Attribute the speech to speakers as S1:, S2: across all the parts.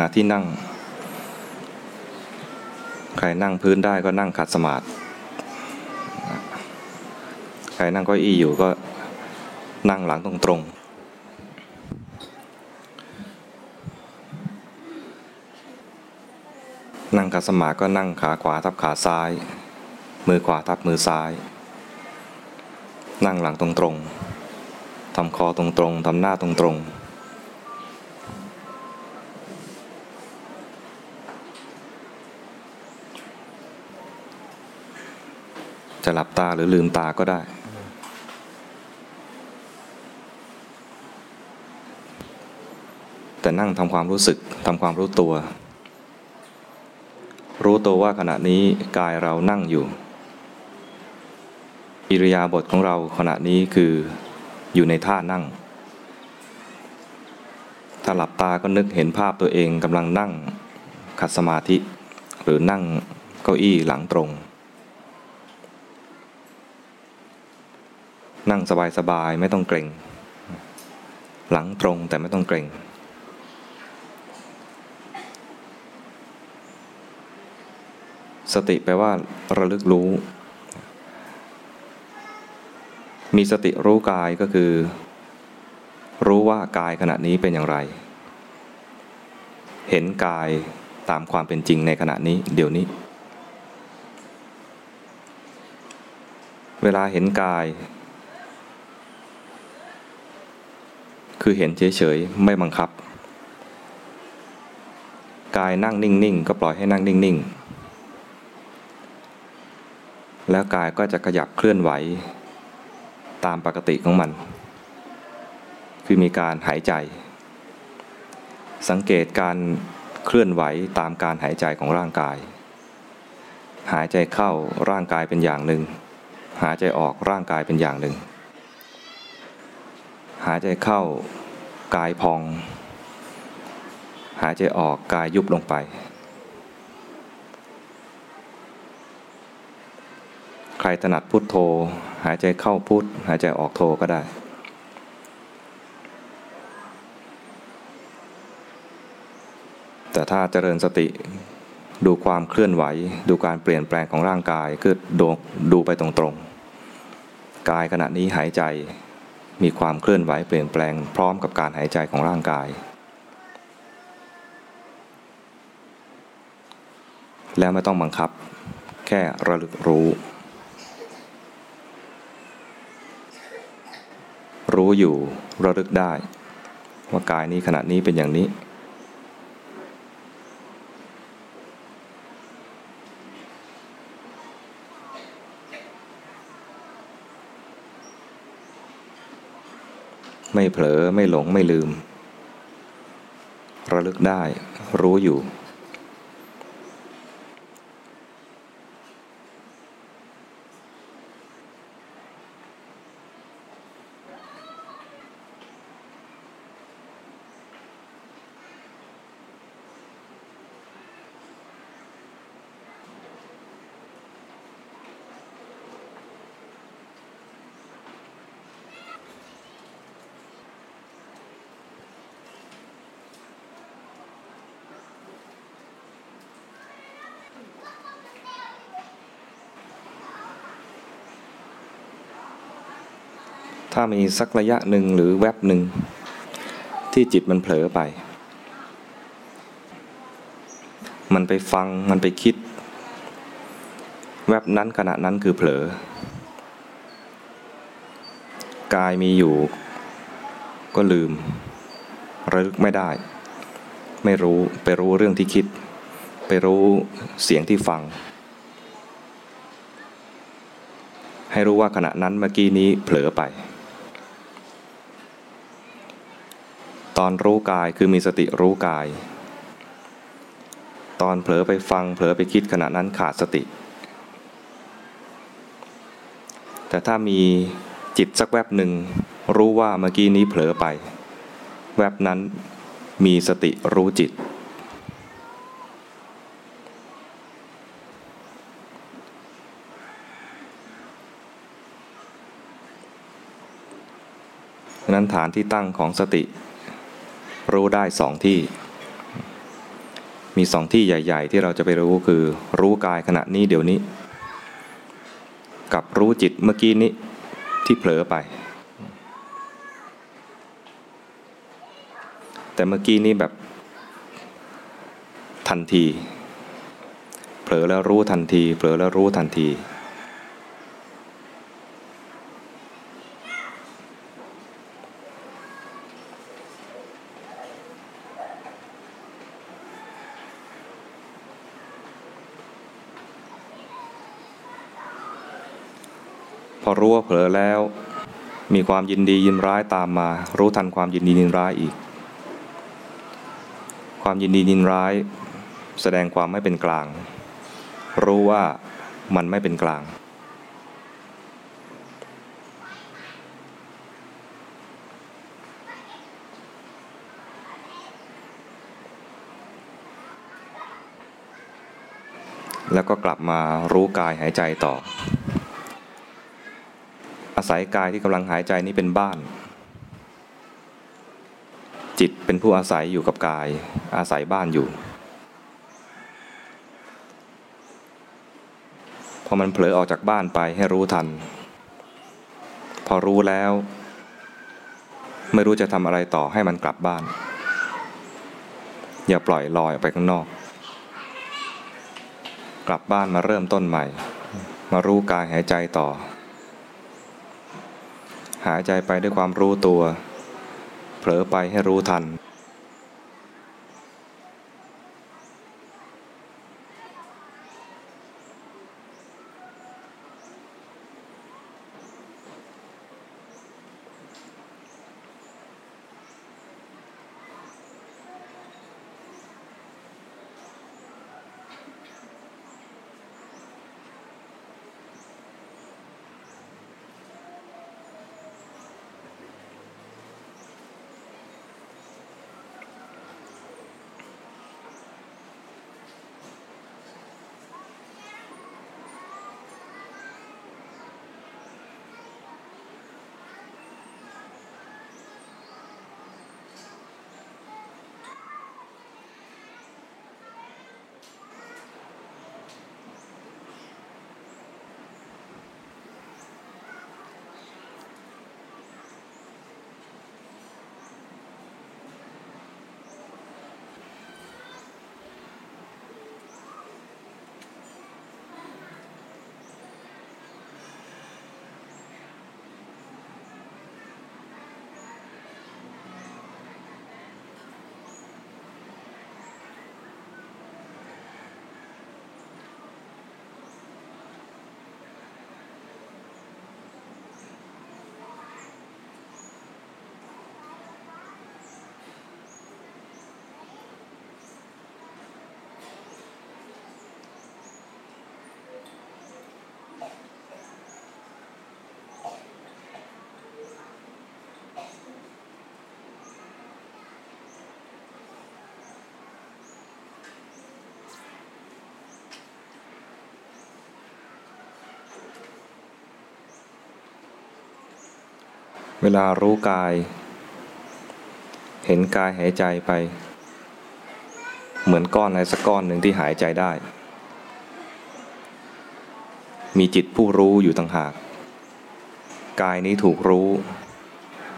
S1: าที่นั่ง ใครนั่งพื้นได้ก็นั่งขัดสมาธิใครนั่งก้าอี้อยู่ก็นั่งหลังตรงๆนั่งขัดสมาธิก็นั่งขาขวาทับขาซ้าย มือขวาทับมือซ้าย นั่งหลังตรงๆทำคอตรงๆทำหน้าตรงๆ จะหลับตาหรือลืมตาก็ได้ แต่นั่งทำความรู้สึกทำความรู้ตัว รู้ตัวว่าขณะนี้กายเรานั่งอยู่ อิริยาบถของเราขณะนี้คืออยู่ในท่านั่ง ถ้าหลับตาก็นึกเห็นภาพตัวเองกำลังนั่งขัดสมาธิ หรือนั่งเก้าอี้หลังตรง นั่งสบายๆไม่ต้องเกรงหลังตรงแต่ไม่ต้องเกรงสติแปลว่าระลึกรู้ มีสติรู้กายก็คือ รู้ว่ากายขณะนี้เป็นอย่างไร เห็นกายตามความเป็นจริงในขณะนี้เดี๋ยวนี้ เวลาเห็นกาย คือเห็นเฉยๆ ไม่บังคับ กายนั่งนิ่งๆ ก็ปล่อยให้นั่งนิ่งๆ แล้วกายก็จะขยับเคลื่อนไหว ตามปกติของมัน คือมีการหายใจ สังเกตการเคลื่อนไหวตามการหายใจของร่างกาย หายใจเข้าร่างกายเป็นอย่างหนึ่ง หายใจออกร่างกายเป็นอย่างหนึ่งหายใจเข้า กายพอง หายใจออกกายยุบลงไป ใครถนัดพุทโธ หายใจเข้าพุทหายใจออกโธก็ได้แต่ถ้าเจริญสติดูความเคลื่อนไหว ดูการเปลี่ยนแปลงของร่างกายคือดูดูไปตรงๆ กายขณะนี้หายใจ มีความเคลื่อนไหวเปลี่ยนแปลงพร้อมกับการหายใจของร่างกาย แล้วไม่ต้องบังคับ แค่ระลึกรู้ รู้อยู่ระลึกได้ ว่ากายนี้ขณะนี้เป็นอย่างนี้ ไม่เผลอไม่หลงไม่ลืม ระลึกได้รู้อยู่ ถ้ามีสักระยะหนึ่งหรือแวบหนึ่งที่จิตมันเผลอไป มันไปฟังมันไปคิด แวบนั้นขณะนั้นคือเผลอกายมีอยู่ ก็ลืมระลึกไม่ได้ ไม่รู้ไปรู้เรื่องที่คิด ไปรู้เสียงที่ฟัง ให้รู้ว่าขณะนั้นเมื่อกี้นี้เผลอไป ตอนรู้กายคือมีสติรู้กาย ตอนเผลอไปฟังเผลอไปคิดขณะนั้นขาดสติ แต่ถ้ามีจิตสักแวบหนึ่งรู้ว่าเมื่อกี้นี้เผลอไป แวบนั้นมีสติรู้จิต นั้นฐานที่ตั้งของสติ รู้ได้สองที่ มีสองที่ใหญ่ ๆ ที่เราจะไปรู้คือ รู้กายขณะนี้เดี๋ยวนี้ กับรู้จิตเมื่อกี้นี้ที่เผลอไป แต่เมื่อกี้นี้แบบทันที เผลอแล้วรู้ทันที เผลอแล้วรู้ทันที อรู้ว่าเผลอแล้ว มีความยินดียินร้ายตามมา รู้ทันความยินดียินร้ายอีก ความยินดียินร้าย แสดงความไม่เป็นกลาง รู้ว่ามันไม่เป็นกลางแล้วก็กลับมารู้กายหายใจต่อ อาศัยกายที่กำลังหายใจนี้เป็นบ้าน จิตเป็นผู้อาศัยอยู่กับกาย อาศัยบ้านอยู่ พอมันเผลอออกจากบ้านไปให้รู้ทัน พอรู้แล้ว ไม่รู้จะทำอะไรต่อให้มันกลับบ้าน อย่าปล่อยลอยออกไปข้างนอก กลับบ้านมาเริ่มต้นใหม่ มารู้กายหายใจต่อ หายใจไปด้วยความรู้ตัว เผลอไปให้รู้ทัน เวลารู้กาย เห็นกายหายใจไป เหมือนก้อนอะไรสักก้อนหนึ่งที่หายใจได้ มีจิตผู้รู้อยู่ต่างหาก กายนี้ถูกรู้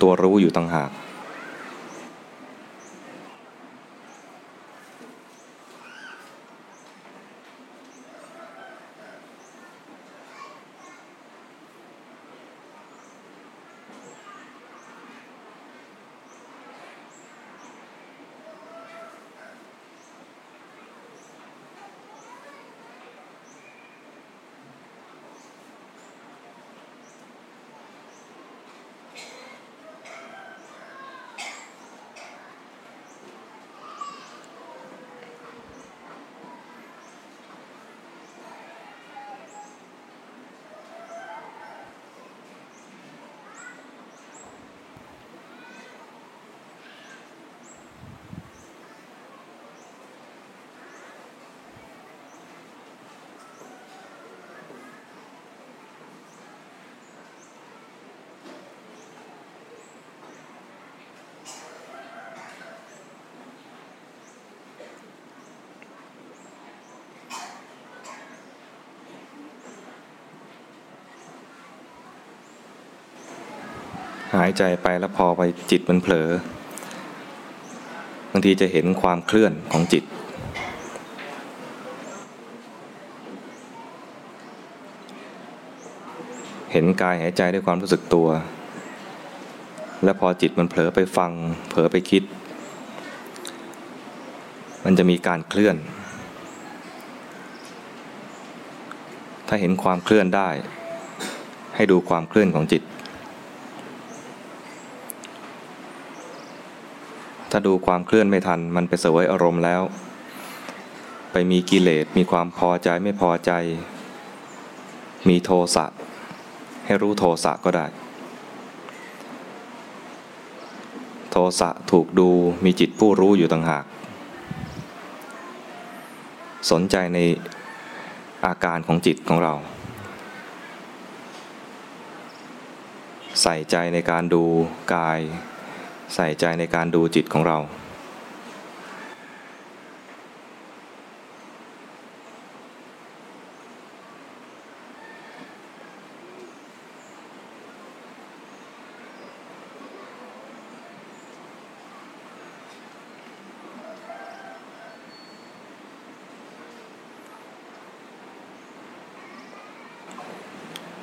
S1: ตัวรู้อยู่ต่างหาก
S2: เหา
S1: ยใจไปแล้วพอไปจิตมันเผลอบางทีจะเห็นความเคลื่อนของจิต เห็นกายหายใจด้วยความรู้สึกตัว และพอจิตมันเผลอไปฟัง เผลอไปคิด มันจะมีการเคลื่อน ถ้าเห็นความเคลื่อนได้ ให้ดูความเคลื่อนของจิต ถ้าดูความเคลื่อนไม่ทัน มันไปเสวยอารมณ์แล้ว ไปมีกิเลสมีความพอใจไม่พอใจ มีโทสะให้รู้โทสะก็ได้ โทสะถูกดูมีจิตผู้รู้อยู่ต่างหาก สนใจในอาการของจิตของเรา ใส่ใจในการดูกาย ใส่ใจในการดูจิตของเรา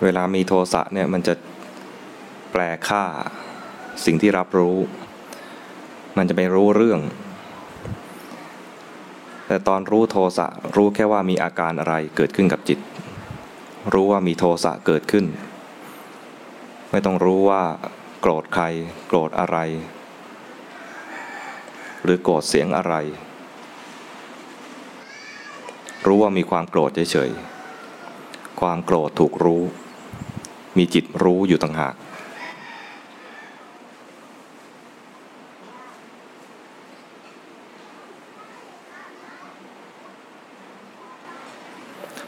S1: เวลามีโทสะเนี่ยมันจะแปลค่า สิ่งที่รับรู้ มันจะไปรู้เรื่อง แต่ตอนรู้โทสะรู้แค่ว่ามีอาการอะไรเกิดขึ้นกับจิต รู้ว่ามีโทสะเกิดขึ้น ไม่ต้องรู้ว่า โกรธใคร โกรธอะไร หรือโกรธเสียงอะไร รู้ว่ามีความโกรธเฉยๆความโกรธถูกรู้ มีจิตรู้อยู่ต่างหาก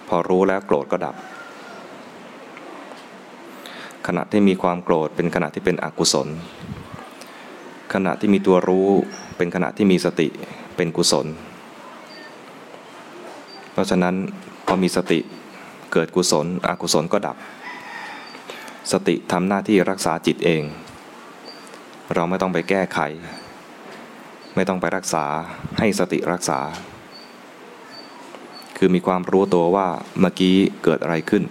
S1: พอรู้แล้วโกรธก็ดับ ขณะที่มีความโกรธเป็นขณะที่เป็นอกุศล ขณะที่มีตัวรู้เป็นขณะที่มีสติเป็นกุศล เพราะฉะนั้นพอมีสติเกิดกุศล อกุศลก็ดับ สติทำหน้าที่รักษาจิตเอง เราไม่ต้องไปแก้ไข ไม่ต้องไปรักษาให้สติรักษา คือมีความรู้ตัวว่าเมื่อกี้เกิดอะไรขึ้น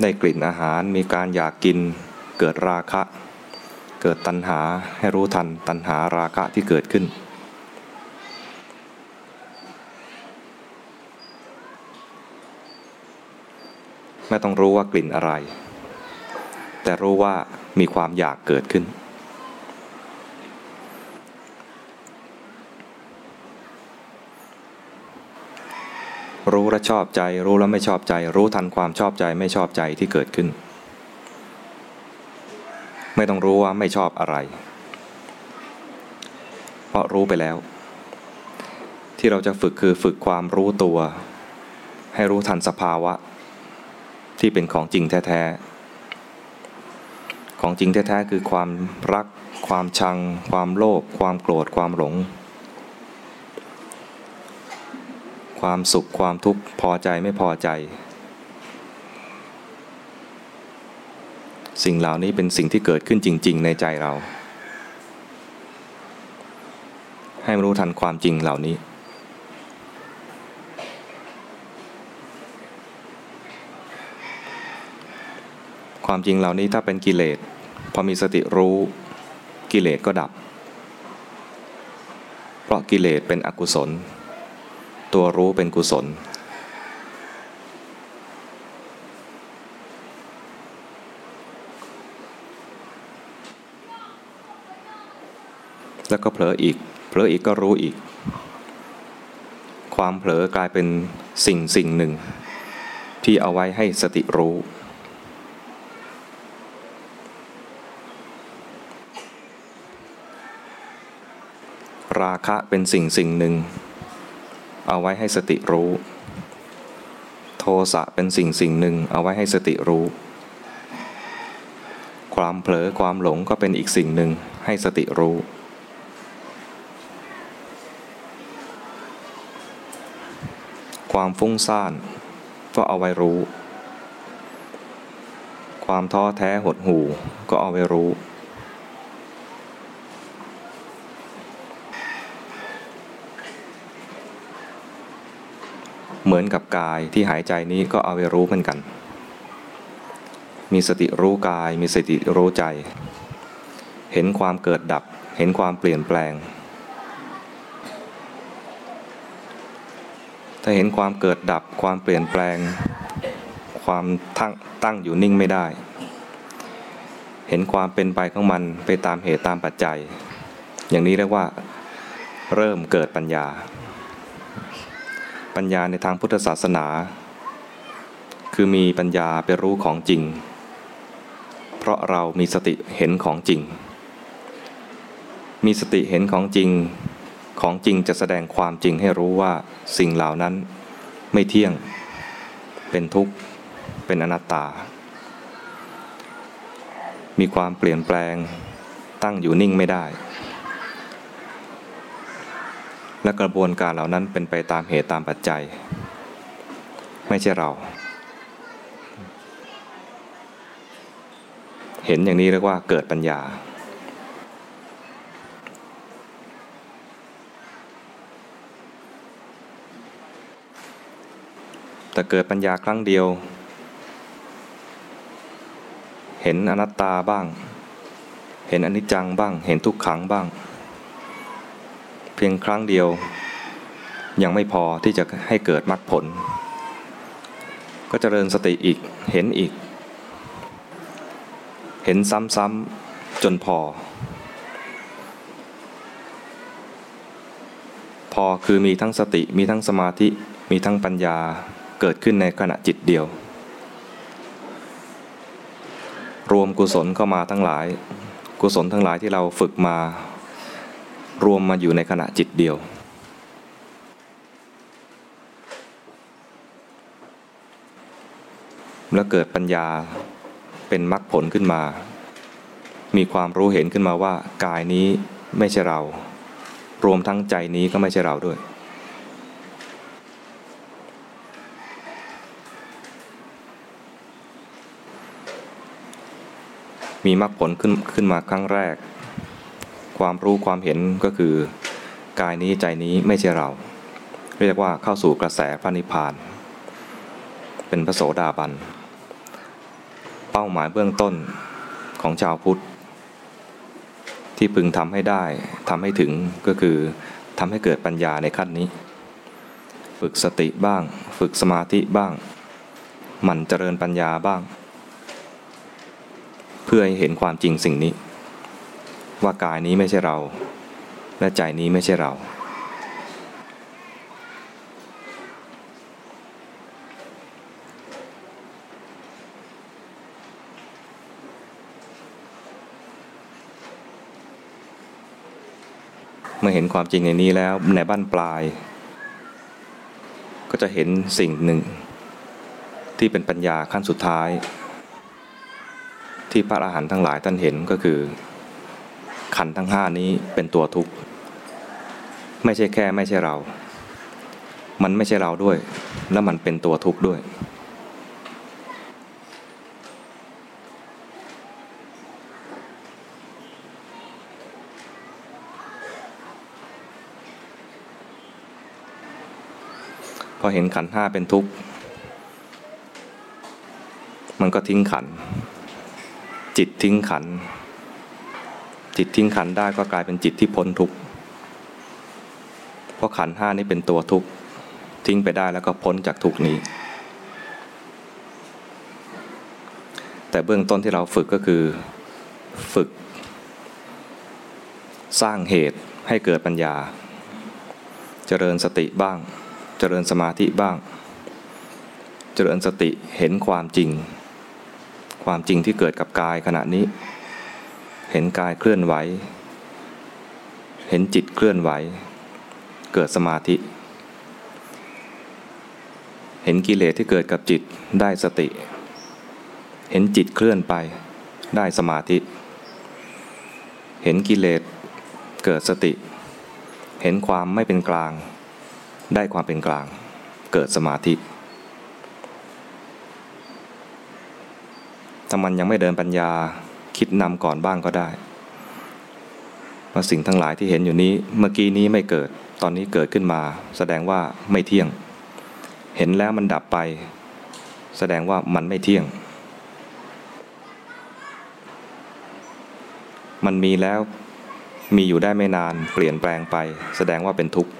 S1: ได้กลิ่นอาหารมีการอยากกินเกิดราคะ เกิดตัณหาให้รู้ทันตัณหาราคะที่เกิดขึ้น ไม่ต้องรู้ว่ากลิ่นอะไร แต่รู้ว่ามีความอยากเกิดขึ้น รู้และชอบใจ รู้แล้วไม่ชอบใจ รู้ทันความชอบใจไม่ชอบใจที่เกิดขึ้น ไม่ต้องรู้ว่าไม่ชอบอะไร เพราะรู้ไปแล้ว ที่เราจะฝึกคือฝึกความรู้ตัว ให้รู้ทันสภาวะ ที่เป็นของจริงแท้ๆ ของจริงแท้ๆ คือความรัก ความชัง ความโลภ ความโกรธ ความหลง ความสุข ความทุกข์ พอใจไม่พอใจ สิ่งเหล่านี้เป็นสิ่งที่เกิดขึ้นจริง ๆ ในใจเรา ให้รู้ทันความจริงเหล่านี้ ความจริงเหล่านี้ถ้าเป็นกิเลสพอมีสติรู้กิเลสก็ดับ เพราะกิเลสเป็นอกุศล ตัวรู้เป็นกุศล แล้วก็เผลออีก เผลออีกก็รู้อีก ความเผลอกลายเป็นสิ่งสิ่งหนึ่ง ที่เอาไว้ให้สติรู้ ราคะเป็นสิ่งสิ่งหนึ่ง เอาไว้ให้สติรู้ โทสะเป็นสิ่งสิ่งหนึ่ง เอาไว้ให้สติรู้ความเผลอความหลงก็เป็นอีกสิ่งหนึ่งให้สติรู้ ความฟุ้งซ่าน ก็เอาไว้รู้ ความท้อแท้หดหู่ก็เอาไว้รู้ เหมือนกับกายที่หายใจนี้ก็เอาไว้รู้เหมือนกัน มีสติรู้กาย มีสติรู้ใจ เห็นความเกิดดับ เห็นความเปลี่ยนแปลง ถ้าเห็นความเกิดดับความเปลี่ยนแปลง ความตั้งตั้งอยู่นิ่งไม่ได้ เห็นความเป็นไปของมันไปตามเหตุตามปัจจัย อย่างนี้เรียกว่าเริ่มเกิดปัญญา ปัญญาในทางพุทธศาสนา คือมีปัญญาไปรู้ของจริง เพราะเรามีสติเห็นของจริง มีสติเห็นของจริง ของจริงจะแสดงความจริงให้รู้ว่าสิ่งเหล่านั้นไม่เที่ยง เป็นทุกข์ เป็นอนัตตา มีความเปลี่ยนแปลงตั้งอยู่นิ่งไม่ได้ และกระบวนการเหล่านั้นเป็นไปตามเหตุตามปัจจัย ไม่ใช่เรา เห็นอย่างนี้เรียกว่าเกิดปัญญา แต่เกิดปัญญาครั้งเดียว เห็นอนัตตาบ้าง เห็นอนิจจังบ้าง เห็นทุกขังบ้าง เพียงครั้งเดียว ยังไม่พอที่จะให้เกิดมรรคผล ก็จเจริญสติอีกเห็นอีก เห็นซ้ำๆจนพอ พอคือมีทั้งสติมีทั้งสมาธิมีทั้งปัญญา เกิดขึ้นในขณะจิตเดียว รวมกุศลเข้ามาทั้งหลาย กุศลทั้งหลายที่เราฝึกมา รวมมาอยู่ในขณะจิตเดียวแล้วเกิดปัญญาเป็นมรรคผลขึ้นมา มีความรู้เห็นขึ้นมาว่ากายนี้ไม่ใช่เรา รวมทั้งใจนี้ก็ไม่ใช่เราด้วย มีมรรคผลขึ้นขึ้นมาครั้งแรก ความรู้ความเห็นก็คือกายนี้ใจนี้ไม่ใช่เรา เรียกว่าเข้าสู่กระแสพระนิพพาน เป็นพระโสดาบัน เป้าหมายเบื้องต้นของชาวพุทธ ที่พึงทำให้ได้ทำให้ถึงก็คือทำให้เกิดปัญญาในขั้นนี้ ฝึกสติบ้าง ฝึกสมาธิบ้าง หมั่นเจริญปัญญาบ้าง พื่อให้เห็นความจริงสิ่งนี้ ว่ากายนี้ไม่ใช่เรา และใจนี้ไม่ใช่เรา เมื่อเห็นความจริงในนี้แล้วในบ้านปลาย ก็จะเห็นสิ่งหนึ่ง ที่เป็นปัญญาขั้นสุดท้าย ที่พระอรหันต์ทั้งหลายท่านเห็นก็คือ ขันทั้งห้านี้เป็นตัวทุกข์ ไม่ใช่แค่ไม่ใช่เรา มันไม่ใช่เราด้วย แล้วมันเป็นตัวทุกข์ด้วย พอเห็นขันห้าเป็นทุกข์ มันก็ทิ้งขัน จิตทิ้งขัน จิตทิ้งขันได้ก็กลายเป็นจิตที่พ้นทุกข์เพราะขันห้านี้เป็นตัวทุกข์ทิ้งไปได้แล้วก็พ้นจากทุกข์นี้ แต่เบื้องต้นที่เราฝึกก็คือฝึก สร้างเหตุให้เกิดปัญญา เจริญสติบ้าง เจริญสมาธิบ้าง เจริญสติเห็นความจริง ความจริงที่เกิดกับ กายขณะนี้ เห็นกายเคลื่อนไหว เห็นจิตเคลื่อนไหว เกิดสมาธิ เห็นกิเลสที่เกิดกับจิตได้สติ เห็นจิตเคลื่อนไปได้สมาธิ เห็นกิเลสเกิดสติ เห็นความไม่เป็นกลาง ได้ความเป็นกลาง เกิดสมาธิ ถ้ามันยังไม่เดินปัญญาคิดนำก่อนบ้างก็ได้ว่าสิ่งทั้งหลายที่เห็นอยู่นี้เมื่อกี้นี้ไม่เกิดตอนนี้เกิดขึ้นมา แสดงว่าไม่เที่ยง เห็นแล้วมันดับไป แสดงว่ามันไม่เที่ยง มันมีแล้วมีอยู่ได้ไม่นานเปลี่ยนแปลงไป แสดงว่าเป็นทุกข์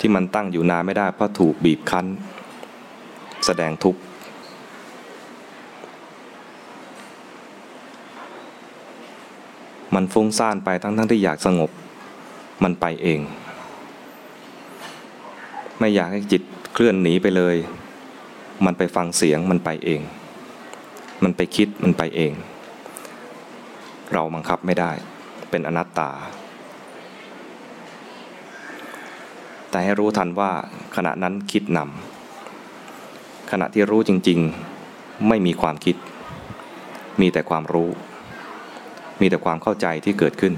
S1: ที่มันตั้งอยู่นานไม่ได้เพราะถูกบีบคั้น แสดงทุกข์ มันฟุ้งซ่านไปทั้งทั้งที่อยากสงบ มันไปเอง ไม่อยากให้จิตเคลื่อนหนีไปเลย มันไปฟังเสียงมันไปเอง มันไปคิดมันไปเอง เราบังคับไม่ได้ เป็นอนัตตา แต่ให้รู้ทันว่าขณะนั้นคิดนำขณะที่รู้จริง ๆ ไม่มีความคิด มีแต่ความรู้ มีแต่ความเข้าใจที่เกิดขึ้น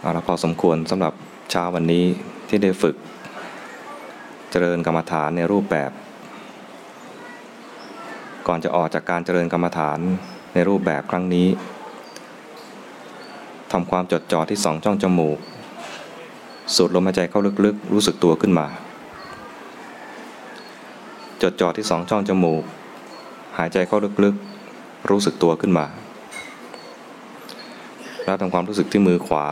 S1: เอาละพอสมควรสำหรับเช้าวันนี้ที่ได้ฝึก เจริญกรรมฐานในรูปแบบ ก่อนจะออกจากการเจริญกรรมฐานในรูปแบบครั้งนี้ ทำความจดจ่อที่สองช่องจมูก สูดลมหายใจเข้าลึกๆ รู้สึกตัวขึ้นมา จดจ่อที่สองช่องจมูก หายใจเข้าลึกๆ รู้สึกตัวขึ้นมา แล้วทำความรู้สึกที่มือขวา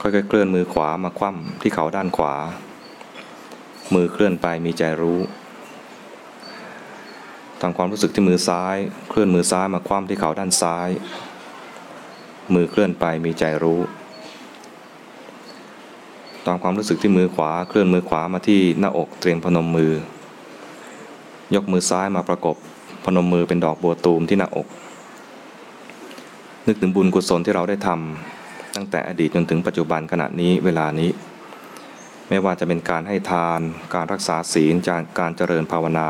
S1: ค่อยๆ เคลื่อนมือขวามาคว่ำที่เขาด้านขวา มือเคลื่อนไปมีใจรู้ทำความรู้สึกที่มือซ้าย เคลื่อนมือซ้ายมาคว่ำที่เขาด้านซ้าย มือเคลื่อนไปมีใจรู้ ตามความรู้สึกที่มือขวาเคลื่อนมือขวามาที่หน้าอกเตรียมพนมมือ ยกมือซ้ายมาประกบพนมมือเป็นดอกบัวตูมที่หน้าอก นึกถึงบุญกุศลที่เราได้ทำตั้งแต่อดีตจนถึงปัจจุบันขณะนี้เวลานี้ ไม่ว่าจะเป็นการให้ทาน การรักษาศีลจากการเจริญภาวนา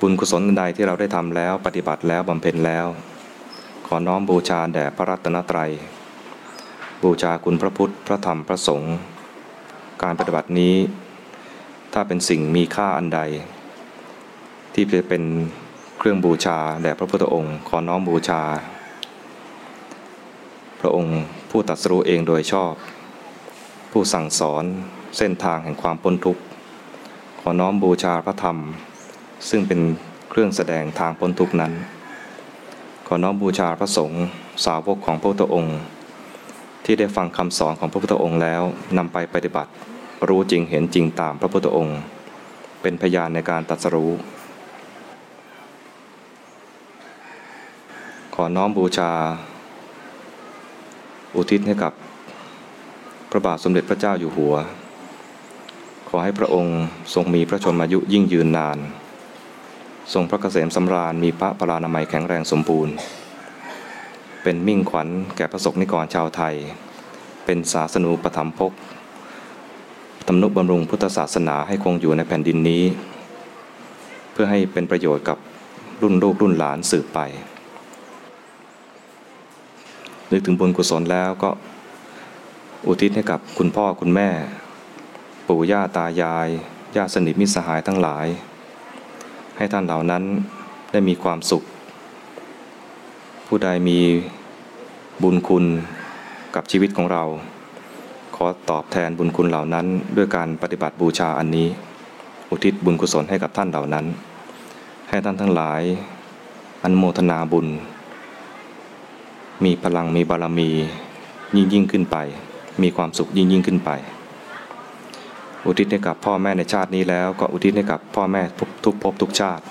S1: บุญกุศลใดที่เราได้ทำแล้วปฏิบัติแล้วบำเพ็ญแล้ว อน้อมบูชาแด่พระรัตนตรัย บูชาคุณพระพุทธ พระธรรม พระสงฆ์ การปฏิบัตินี้ ถ้าเป็นสิ่งมีค่าอันใด ที่จะเป็นเครื่องบูชาแด่พระพุทธองค์ ขอน้อมบูชา พระองค์ผู้ตรัสรู้เองโดยชอบ ผู้สั่งสอนเส้นทางแห่งความพ้นทุกข์ ขอน้อมบูชาพระธรรม ซึ่งเป็นเครื่องแสดงทางพ้นทุกข์นั้น อน้อมบูชาพระสงฆ์สาวกของพระพุทธองค์ ที่ได้ฟังคำสอนของพระพุทธองค์แล้วนำไปปฏิบัติ รู้จริงเห็นจริงตามพระพุทธองค์ เป็นพยานในการตรัสรู้ ขอน้อมบูชา อุทิศให้กับพระบาทสมเด็จพระเจ้าอยู่หัว ขอให้พระองค์ทรงมีพระชนมายุยิ่งยืนนาน ทรงพระเกษมสำราญมีพระปรานามัยแข็งแรงสมบูรณ์ เป็นมิ่งขวัญแก่พระสกนิกรชาวไทย เป็นศาสนูปถัมภกตำนุบำรุงพุทธศาสนาให้คงอยู่ในแผ่นดินนี้ เพื่อให้เป็นประโยชน์กับรุ่นลูกรุ่นหลานสืบไป นึกถึงบุญกุศลแล้วก็อุทิศให้กับคุณพ่อคุณแม่ ปู่ย่าตายายญาติสนิทมิตรสหายทั้งหลาย ให้ท่านเหล่านั้นได้มีความสุข ผู้ใดมีบุญคุณกับชีวิตของเรา ขอตอบแทนบุญคุณเหล่านั้น ด้วยการปฏิบัติบูชาอันนี้ อุทิศบุญกุศลให้กับท่านเหล่านั้น ให้ท่านทั้งหลายอันโมทนาบุญ มีพลังมีบารมียิ่งยิ่งขึ้นไป มีความสุขยิ่งยิ่งขึ้นไป อุทิศให้กับพ่อแม่ในชาตินี้แล้ว ก็อุทิศให้กับพ่อแม่ทุกภพทุกชาติ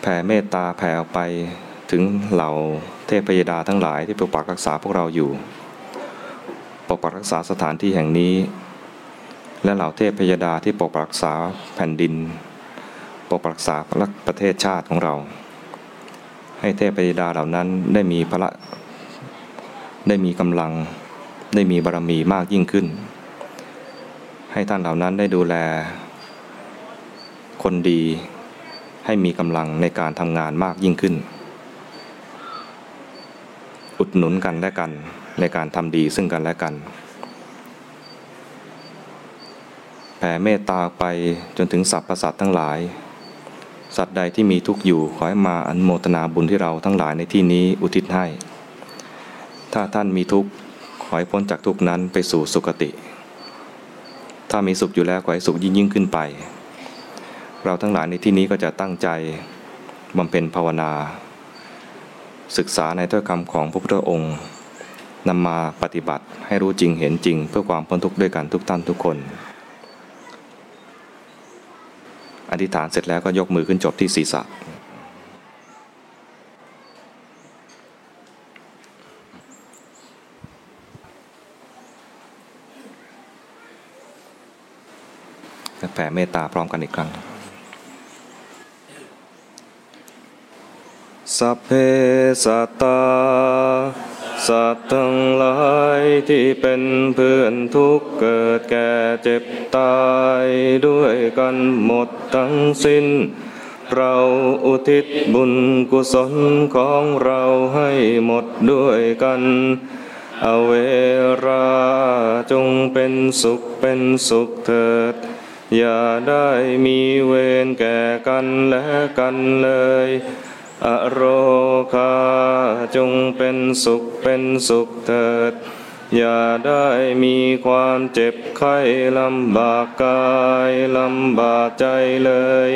S1: แผ่เมตตาแผ่ออกไปถึงเหล่าเทพยดาทั้งหลายที่ปกปักรักษาพวกเราอยู่ ปกปักรักษาสถานที่แห่งนี้
S3: และเหล่าเทพพยดาที่ปกปักรักษาแผ่นดิน ปกปักรักษาประเทศชาติของเรา ให้เทพพยดาเหล่านั้นได้มีพระได้มีกำลัง ได้มีบารมีมากยิ่งขึ้น ให้ท่านเหล่านั้นได้ดูแล คนดีให้มีกำลังในการทำงานมากยิ่งขึ้น อุดหนุนกันและกันในการทำดีซึ่งกันและกัน แผ่เมตตาไปจนถึงสรรพสัตว์ทั้งหลาย สัตว์ใดที่มีทุกข์อยู่ขอให้มาอนโมทนาบุญที่เราทั้งหลายในที่นี้อุทิศให้ ถ้าท่านมีทุกข์ ขอให้พ้นจากทุกนั้นไปสู่สุคติ ถ้ามีสุขอยู่แล้วขอให้สุขยิ่งยิ่งขึ้นไป เราทั้งหลายในที่นี้ก็จะตั้งใจบำเพ็ญภาวนา ศึกษาในถ้อยคำของพระพุทธองค์นำมาปฏิบัติให้รู้จริงเห็นจริง เพื่อความพ้นทุกข์ด้วยกันทุกท่านทุกคน อธิษฐานเสร็จแล้วก็ยกมือขึ้นจบที่ศีรษะ แผ่เมตตาพร้อมกันอีกครั้งสัพเพสัตตา สัตว์ทั้งหลายที่เป็นเพื่อนทุกข์เกิดแก่เจ็บตายด้วยกันหมดทั้งสิ้น เราอุทิศบุญกุศลของเราให้หมดด้วยกัน อเวราจงเป็นสุขเป็นสุขเถิด อย่าได้มีเวรแก่กันและกันเลย อโรคาจงเป็นสุขเป็นสุขเถิด อย่าได้มีความเจ็บไข้ลำบากกายลำบากใจเลย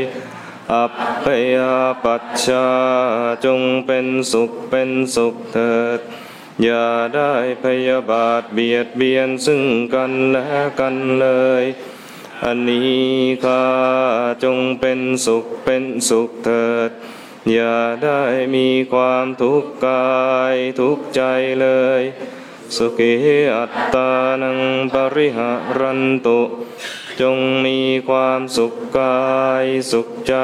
S3: อัปพยาปัชชาจงเป็นสุขเป็นสุขเถิด อย่าได้พยาบาทเบียดเบียนซึ่งกันและกันเลย อันนี้ข้าจงเป็นสุขเป็นสุขเถิด อย่าได้มีความทุกข์กายทุกข์ใจเลย สุขีอัตตานังปริหารันตุ จงมีความสุขกายสุขใจ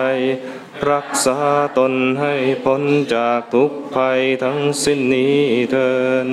S3: รักษาตนให้พ้นจากทุกภัยทั้งสิ้นนี้เถิด